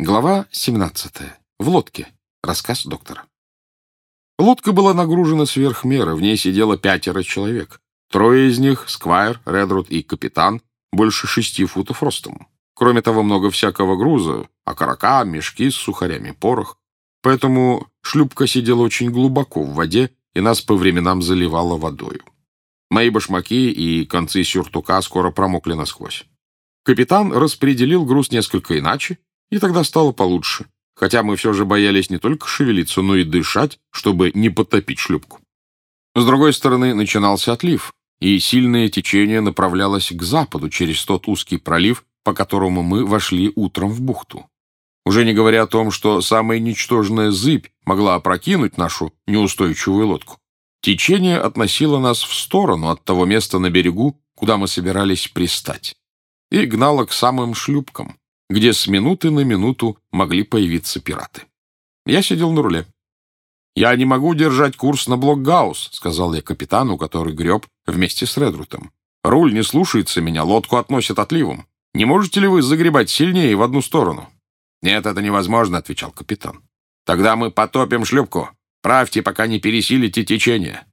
Глава 17. В лодке. Рассказ доктора. Лодка была нагружена сверх меры, в ней сидело пятеро человек. Трое из них — Сквайр, Редруд и капитан, больше шести футов ростом. Кроме того, много всякого груза, окорока, мешки с сухарями, порох. Поэтому шлюпка сидела очень глубоко в воде и нас по временам заливала водою. Мои башмаки и концы сюртука скоро промокли насквозь. Капитан распределил груз несколько иначе, и тогда стало получше, хотя мы все же боялись не только шевелиться, но и дышать, чтобы не потопить шлюпку. С другой стороны, начинался отлив, и сильное течение направлялось к западу через тот узкий пролив, по которому мы вошли утром в бухту. Уже не говоря о том, что самая ничтожная зыбь могла опрокинуть нашу неустойчивую лодку. Течение относило нас в сторону от того места на берегу, куда мы собирались пристать, и гнало к самым шлюпкам, где с минуты на минуту могли появиться пираты. Я сидел на руле. «Я не могу держать курс на Блокгаус», — сказал я капитану, который греб вместе с Редрутом. «Руль не слушается меня, лодку относят отливом. Не можете ли вы загребать сильнее в одну сторону?» «Нет, это невозможно», — отвечал капитан. «Тогда мы потопим шлюпку. Правьте, пока не пересилите течение».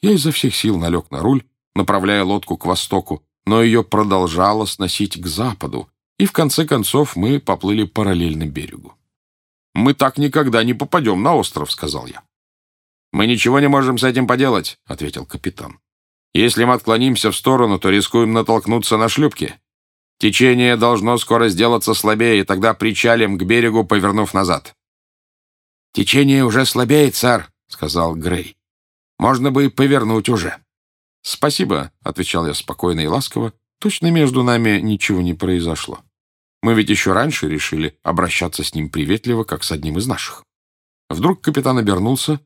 Я изо всех сил налег на руль, направляя лодку к востоку, но ее продолжало сносить к западу, и в конце концов мы поплыли параллельно берегу. «Мы так никогда не попадем на остров», — сказал я. «Мы ничего не можем с этим поделать», — ответил капитан. «Если мы отклонимся в сторону, то рискуем натолкнуться на шлюпки. Течение должно скоро сделаться слабее, и тогда причалим к берегу, повернув назад». «Течение уже слабеет, сэр», — сказал Грей. «Можно бы и повернуть уже». «Спасибо», — отвечал я спокойно и ласково, Точно между нами ничего не произошло. Мы ведь еще раньше решили обращаться с ним приветливо, как с одним из наших. Вдруг капитан обернулся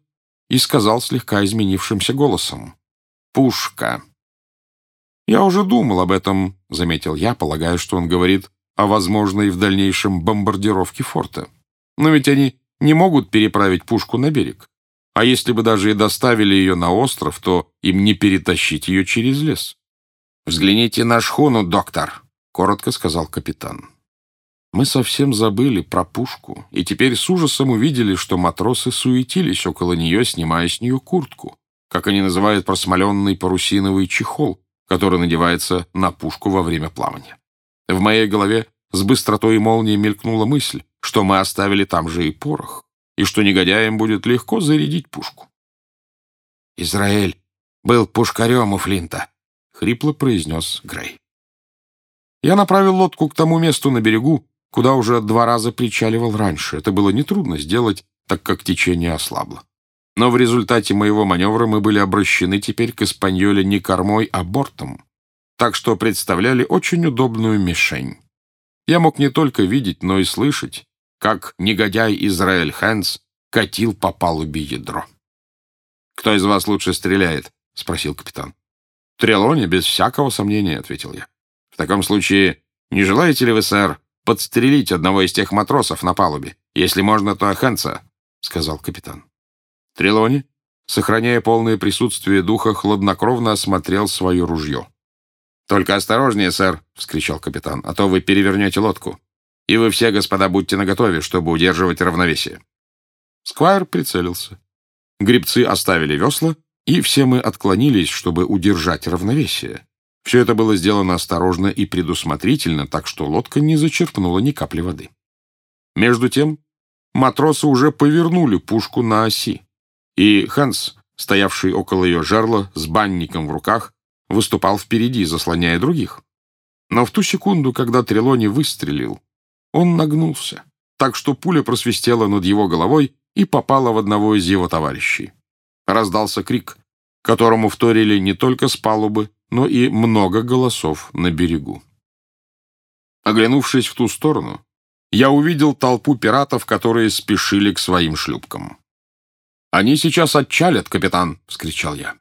и сказал слегка изменившимся голосом. «Пушка». «Я уже думал об этом», — заметил я, полагая, что он говорит о возможной в дальнейшем бомбардировке форта. Но ведь они не могут переправить пушку на берег. А если бы даже и доставили ее на остров, то им не перетащить ее через лес. «Взгляните на шхуну, доктор», — коротко сказал капитан. Мы совсем забыли про пушку, и теперь с ужасом увидели, что матросы суетились около нее, снимая с нее куртку, как они называют просмоленный парусиновый чехол, который надевается на пушку во время плавания. В моей голове с быстротой молнии мелькнула мысль, что мы оставили там же и порох, и что негодяям будет легко зарядить пушку. «Израиль был пушкарем у Флинта», — хрипло произнес Грей. Я направил лодку к тому месту на берегу, куда уже два раза причаливал раньше. Это было нетрудно сделать, так как течение ослабло. Но в результате моего маневра мы были обращены теперь к Испаньоле не кормой, а бортом, так что представляли очень удобную мишень. Я мог не только видеть, но и слышать, как негодяй Израиль Хэнс катил по палубе ядро. «Кто из вас лучше стреляет?» — спросил капитан. «Трелоне, без всякого сомнения», — ответил я. «В таком случае, не желаете ли вы, сэр, подстрелить одного из тех матросов на палубе? Если можно, то Хэнса», — сказал капитан. Трелони, сохраняя полное присутствие духа, хладнокровно осмотрел свое ружье. «Только осторожнее, сэр!» — вскричал капитан, «а то вы перевернете лодку. И вы все, господа, будьте наготове, чтобы удерживать равновесие». Сквайр прицелился. Грибцы оставили весла, и все мы отклонились, чтобы удержать равновесие. Все это было сделано осторожно и предусмотрительно, так что лодка не зачерпнула ни капли воды. Между тем матросы уже повернули пушку на оси, и Ханс, стоявший около ее жерла с банником в руках, выступал впереди, заслоняя других. Но в ту секунду, когда Трелони выстрелил, он нагнулся, так что пуля просвистела над его головой и попала в одного из его товарищей. Раздался крик, которому вторили не только с палубы, но и много голосов на берегу. Оглянувшись в ту сторону, я увидел толпу пиратов, которые спешили к своим шлюпкам. «Они сейчас отчалят, капитан!» — вскричал я.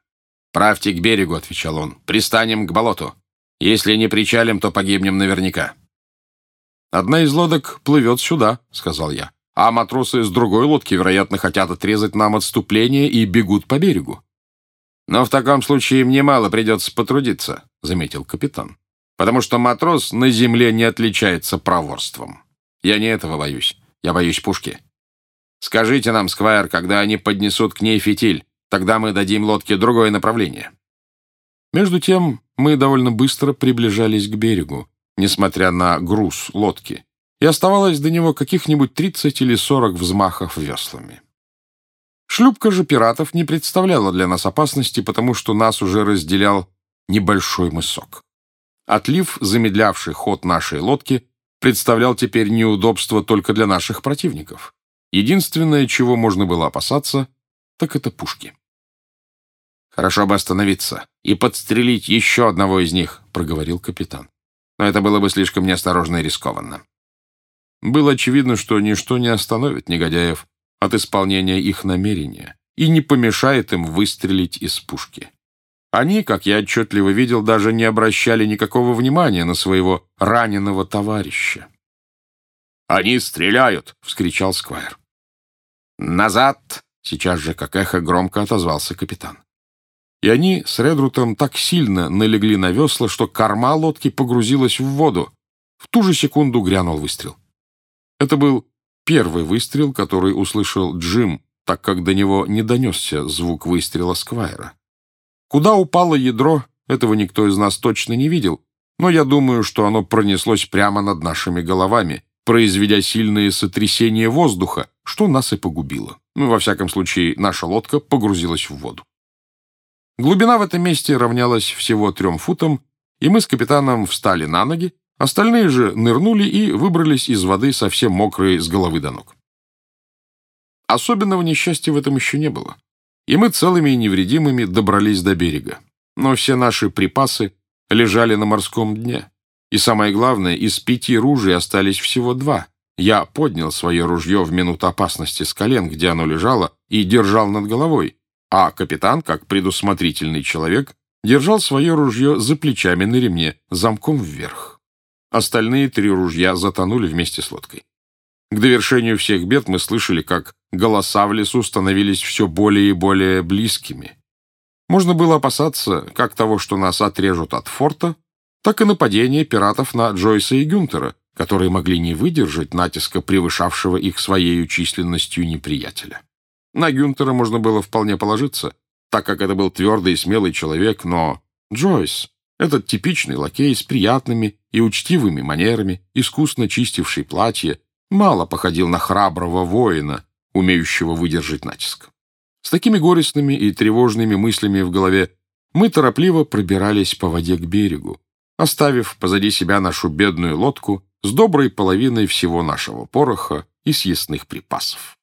«Правьте к берегу», — отвечал он. «Пристанем к болоту. Если не причалим, то погибнем наверняка». «Одна из лодок плывет сюда», — сказал я а матросы с другой лодки, вероятно, хотят отрезать нам отступление и бегут по берегу. «Но в таком случае мне мало придется потрудиться», — заметил капитан, «потому что матрос на земле не отличается проворством. Я не этого боюсь. Я боюсь пушки. Скажите нам, Сквайр, когда они поднесут к ней фитиль, тогда мы дадим лодке другое направление». Между тем мы довольно быстро приближались к берегу, несмотря на груз лодки, и оставалось до него каких-нибудь 30 или 40 взмахов веслами. Шлюпка же пиратов не представляла для нас опасности, потому что нас уже разделял небольшой мысок. Отлив, замедлявший ход нашей лодки, представлял теперь неудобство только для наших противников. Единственное, чего можно было опасаться, так это пушки. «Хорошо бы остановиться и подстрелить еще одного из них», — проговорил капитан. «Но это было бы слишком неосторожно и рискованно». Было очевидно, что ничто не остановит негодяев от исполнения их намерения и не помешает им выстрелить из пушки. Они, как я отчетливо видел, даже не обращали никакого внимания на своего раненого товарища. «Они стреляют!» — вскричал Сквайр. «Назад!» — сейчас же, как эхо, громко отозвался капитан. И они с Редрутом так сильно налегли на весла, что корма лодки погрузилась в воду. В ту же секунду грянул выстрел. Это был первый выстрел, который услышал Джим, так как до него не донесся звук выстрела Сквайра. Куда упало ядро, этого никто из нас точно не видел, но я думаю, что оно пронеслось прямо над нашими головами, произведя сильные сотрясения воздуха, что нас и погубило. Ну, во всяком случае, наша лодка погрузилась в воду. Глубина в этом месте равнялась всего трем футам, и мы с капитаном встали на ноги, остальные же нырнули и выбрались из воды совсем мокрые с головы до ног. Особенного несчастья в этом еще не было, и мы целыми и невредимыми добрались до берега. Но все наши припасы лежали на морском дне. И самое главное, из пяти ружей остались всего два. Я поднял свое ружье в минуту опасности с колен, где оно лежало, и держал над головой, а капитан, как предусмотрительный человек, держал свое ружье за плечами на ремне, замком вверх. Остальные три ружья затонули вместе с лодкой. К довершению всех бед мы слышали, как голоса в лесу становились все более и более близкими. Можно было опасаться как того, что нас отрежут от форта, так и нападения пиратов на Джойса и Гюнтера, которые могли не выдержать натиска превышавшего их своей численностью неприятеля. На Гюнтера можно было вполне положиться, так как это был твердый и смелый человек, но Джойс, этот типичный лакей с приятными и учтивыми манерами, искусно чистивший платье, мало походил на храброго воина, умеющего выдержать натиск. С такими горестными и тревожными мыслями в голове мы торопливо пробирались по воде к берегу, оставив позади себя нашу бедную лодку с доброй половиной всего нашего пороха и съестных припасов.